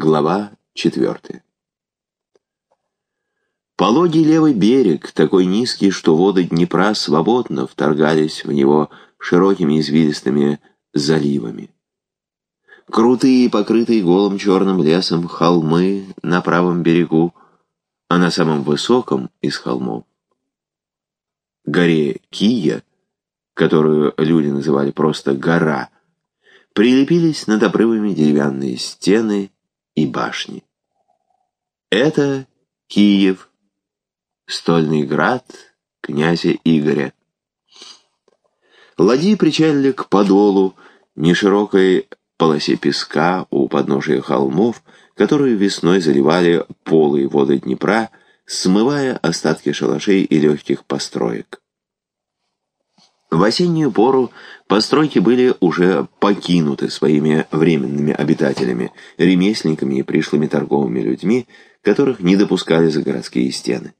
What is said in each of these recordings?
Глава четвертая. Пологий левый берег, такой низкий, что воды Днепра свободно вторгались в него широкими извилистыми заливами. Крутые, покрытые голым черным лесом холмы на правом берегу, а на самом высоком из холмов горе Кия, которую люди называли просто «гора», прилепились над обрывами деревянные стены и башни. Это Киев, стольный град князя Игоря. Ладьи причалили к подолу, неширокой полосе песка у подножия холмов, которые весной заливали полые воды Днепра, смывая остатки шалашей и легких построек. В осеннюю пору постройки были уже покинуты своими временными обитателями, ремесленниками и пришлыми торговыми людьми, которых не допускали за городские стены.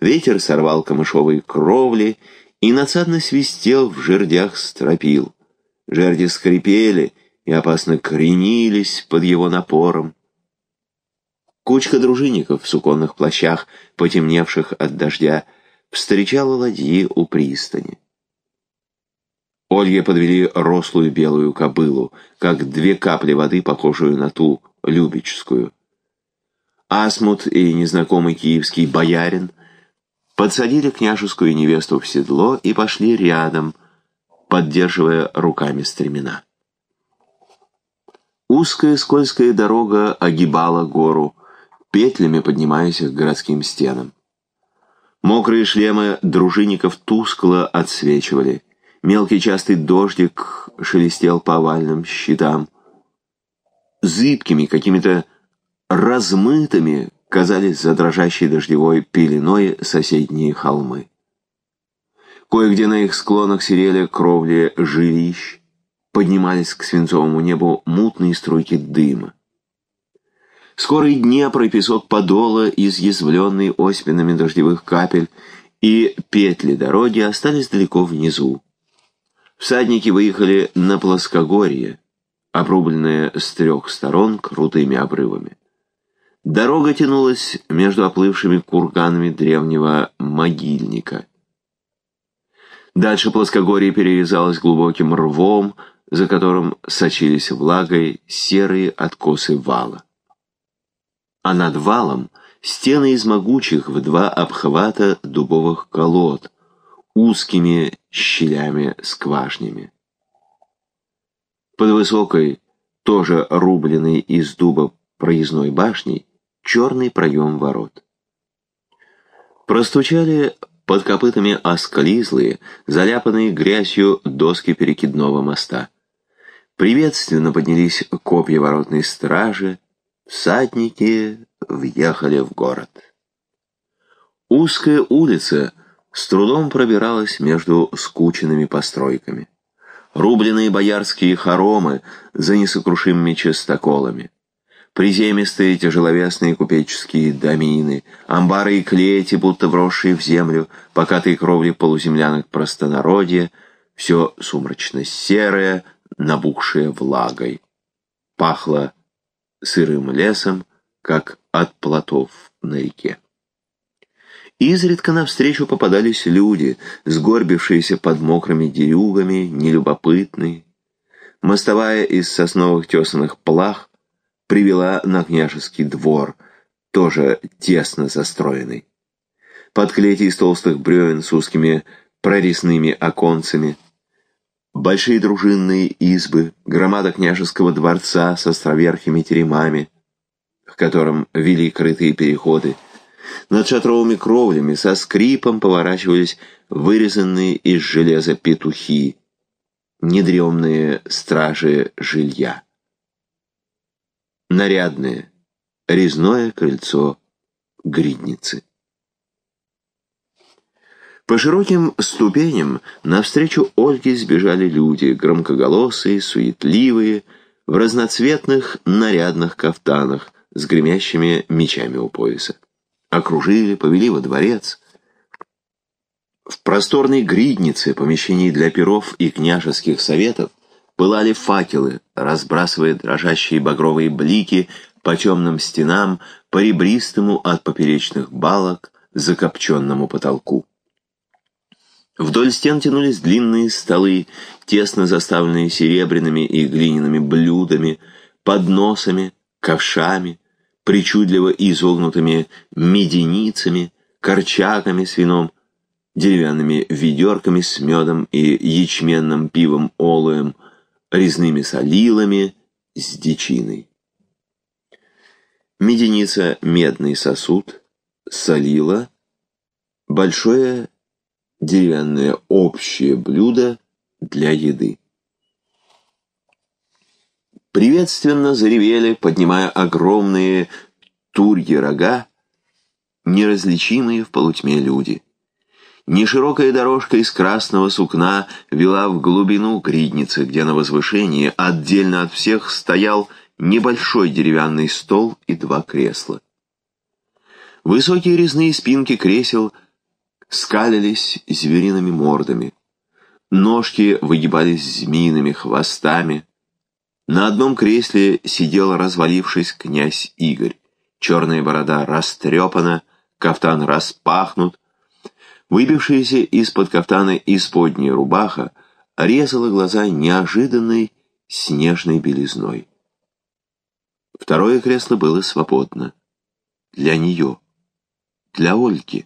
Ветер сорвал камышовые кровли и надсадно свистел в жердях стропил. Жерди скрипели и опасно кренились под его напором. Кучка дружинников в суконных плащах, потемневших от дождя, встречала ладьи у пристани. Ольге подвели рослую белую кобылу, как две капли воды, похожую на ту любическую. Асмут и незнакомый киевский боярин подсадили княжескую невесту в седло и пошли рядом, поддерживая руками стремена. Узкая скользкая дорога огибала гору, петлями поднимаясь к городским стенам. Мокрые шлемы дружинников тускло отсвечивали. Мелкий частый дождик шелестел по овальным щитам. Зыбкими, какими-то размытыми казались за дрожащей дождевой пеленой соседние холмы. Кое-где на их склонах серели кровли жилищ, поднимались к свинцовому небу мутные струйки дыма. Скоро и Днепр, и песок подола, изъязвленный оспинами дождевых капель, и петли дороги остались далеко внизу. Всадники выехали на плоскогорье, обрубленное с трех сторон крутыми обрывами. Дорога тянулась между оплывшими курганами древнего могильника. Дальше плоскогорье перерезалось глубоким рвом, за которым сочились влагой серые откосы вала а над валом стены из могучих в два обхвата дубовых колод, узкими щелями-скважнями. Под высокой, тоже рубленной из дуба проездной башней, черный проем ворот. Простучали под копытами осклизлые, заляпанные грязью доски перекидного моста. Приветственно поднялись копья воротной стражи, Всадники въехали в город. Узкая улица с трудом пробиралась между скученными постройками. Рубленные боярские хоромы за несокрушимыми частоколами. Приземистые тяжеловесные купеческие домины, амбары и клети, будто вросшие в землю, покатые кровли полуземлянок простонародья, все сумрачно-серое, набухшее влагой. Пахло сырым лесом, как от плотов на реке. Изредка навстречу попадались люди, сгорбившиеся под мокрыми дерюгами, нелюбопытные. Мостовая из сосновых тесаных плах привела на княжеский двор, тоже тесно застроенный. Под клети из толстых бревен с узкими прорезными оконцами – Большие дружинные избы, громада княжеского дворца с островерхими теремами, к которым вели крытые переходы, над шатровыми кровлями со скрипом поворачивались вырезанные из железа петухи, недремные стражи жилья. Нарядное, резное крыльцо гридницы. По широким ступеням навстречу Ольге сбежали люди, громкоголосые, суетливые, в разноцветных нарядных кафтанах с гремящими мечами у пояса. Окружили, повели во дворец. В просторной гриднице, помещении для перов и княжеских советов, пылали факелы, разбрасывая дрожащие багровые блики по темным стенам, по ребристому от поперечных балок закопченному потолку. Вдоль стен тянулись длинные столы, тесно заставленные серебряными и глиняными блюдами, подносами, ковшами, причудливо изогнутыми меденицами, корчаками с вином, деревянными ведерками с медом и ячменным пивом олуем, резными солилами с дичиной. Меденица — медный сосуд, солила — большое деревянное общее блюдо для еды. Приветственно заревели, поднимая огромные турьи рога, неразличимые в полутьме люди. Неширокая дорожка из красного сукна вела в глубину гридницы, где на возвышении отдельно от всех стоял небольшой деревянный стол и два кресла. Высокие резные спинки кресел скалились звериными мордами. Ножки выгибались змеиными хвостами. На одном кресле сидел, развалившись, князь Игорь. Черная борода растрепана, кафтан распахнут. Выбившаяся из-под кафтана исподняя рубаха резала глаза неожиданной снежной белизной. Второе кресло было свободно. Для нее. Для Ольги.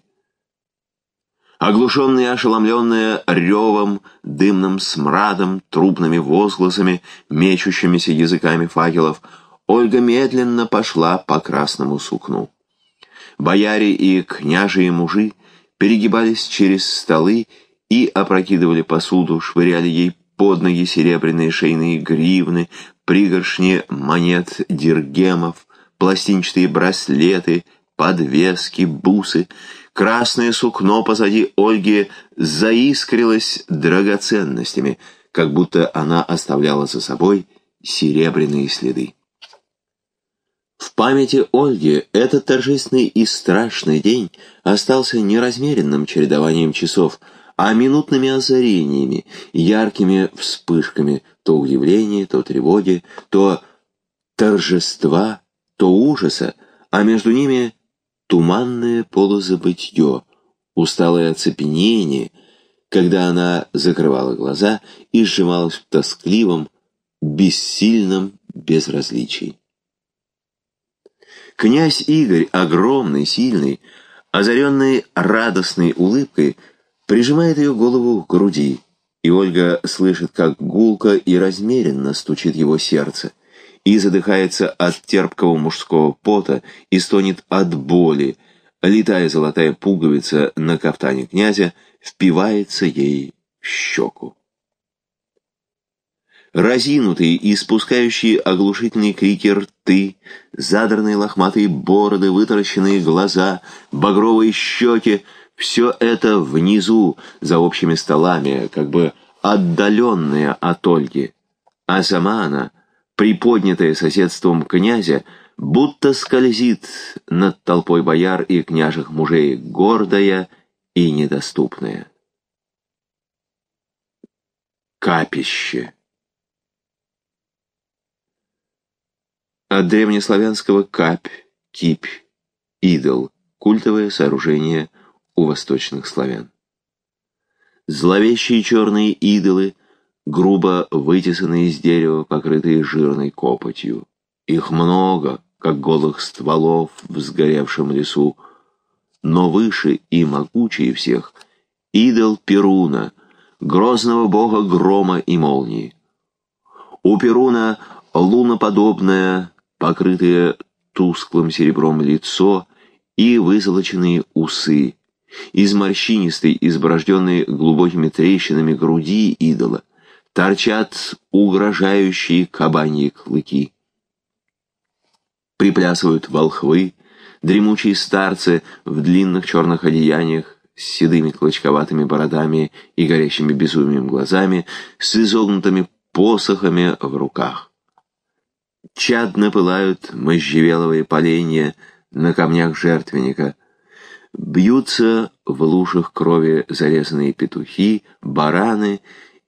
Оглушенная, ошеломленная ревом, дымным смрадом, трупными возгласами, мечущимися языками факелов, Ольга медленно пошла по красному сукну. Бояре и княжие мужи перегибались через столы и опрокидывали посуду, швыряли ей под ноги серебряные шейные гривны, пригоршни монет диргемов, пластинчатые браслеты, подвески, бусы — Красное сукно позади Ольги заискрилось драгоценностями, как будто она оставляла за собой серебряные следы. В памяти Ольги этот торжественный и страшный день остался неразмеренным чередованием часов, а минутными озарениями, яркими вспышками то удивления, то тревоги, то торжества, то ужаса, а между ними туманное полузабытье, усталое оцепенение, когда она закрывала глаза и сжималась в тоскливом, бессильном безразличии. Князь Игорь, огромный, сильный, озаренный радостной улыбкой, прижимает ее голову к груди, и Ольга слышит, как гулко и размеренно стучит его сердце — и задыхается от терпкого мужского пота и стонет от боли. Летая золотая пуговица на кафтане князя впивается ей в щеку. Разинутые и спускающие оглушительные крики рты, задранные лохматые бороды, вытаращенные глаза, багровые щеки — все это внизу, за общими столами, как бы отдаленные от Ольги. А сама она приподнятая соседством князя, будто скользит над толпой бояр и княжих мужей, гордая и недоступная. Капище От древнеславянского «капь», «кипь», «идол» — культовое сооружение у восточных славян. Зловещие черные идолы — грубо вытесанные из дерева, покрытые жирной копотью. Их много, как голых стволов в сгоревшем лесу, но выше и могучее всех — идол Перуна, грозного бога грома и молнии. У Перуна луноподобное, покрытое тусклым серебром лицо и вызолоченные усы, из морщинистой, изборожденной глубокими трещинами груди идола — торчат угрожающие кабаньи клыки. Приплясывают волхвы, дремучие старцы в длинных черных одеяниях с седыми клочковатыми бородами и горящими безумием глазами, с изогнутыми посохами в руках. Чадно пылают можжевеловые поленья на камнях жертвенника, бьются в лужах крови зарезанные петухи, бараны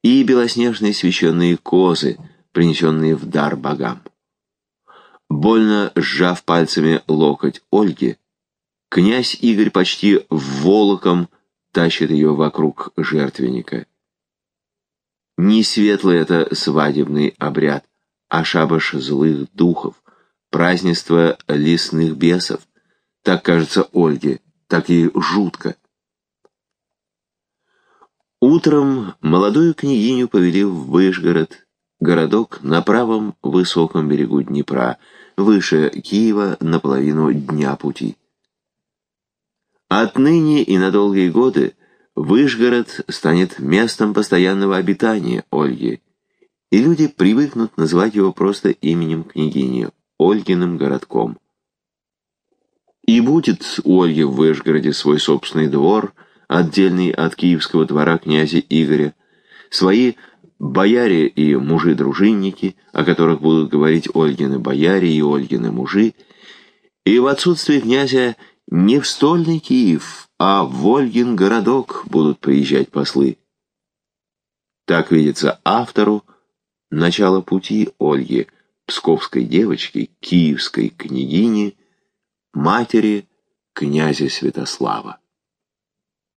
и белоснежные священные козы, принесенные в дар богам. Больно сжав пальцами локоть Ольги, князь Игорь почти волоком тащит ее вокруг жертвенника. Не светлый это свадебный обряд, а шабаш злых духов, празднество лесных бесов. Так кажется Ольге, так и жутко. Утром молодую княгиню повели в Выжгород, городок на правом высоком берегу Днепра, выше Киева наполовину дня пути. Отныне и на долгие годы Выжгород станет местом постоянного обитания Ольги, и люди привыкнут называть его просто именем княгини, Ольгиным городком. И будет у Ольги в Выжгороде свой собственный двор – отдельный от киевского двора князя Игоря, свои бояре и мужи-дружинники, о которых будут говорить Ольгины бояре и Ольгины мужи, и в отсутствие князя не в стольный Киев, а в Ольгин городок будут приезжать послы. Так видится автору начало пути Ольги, псковской девочки, киевской княгини, матери князя Святослава.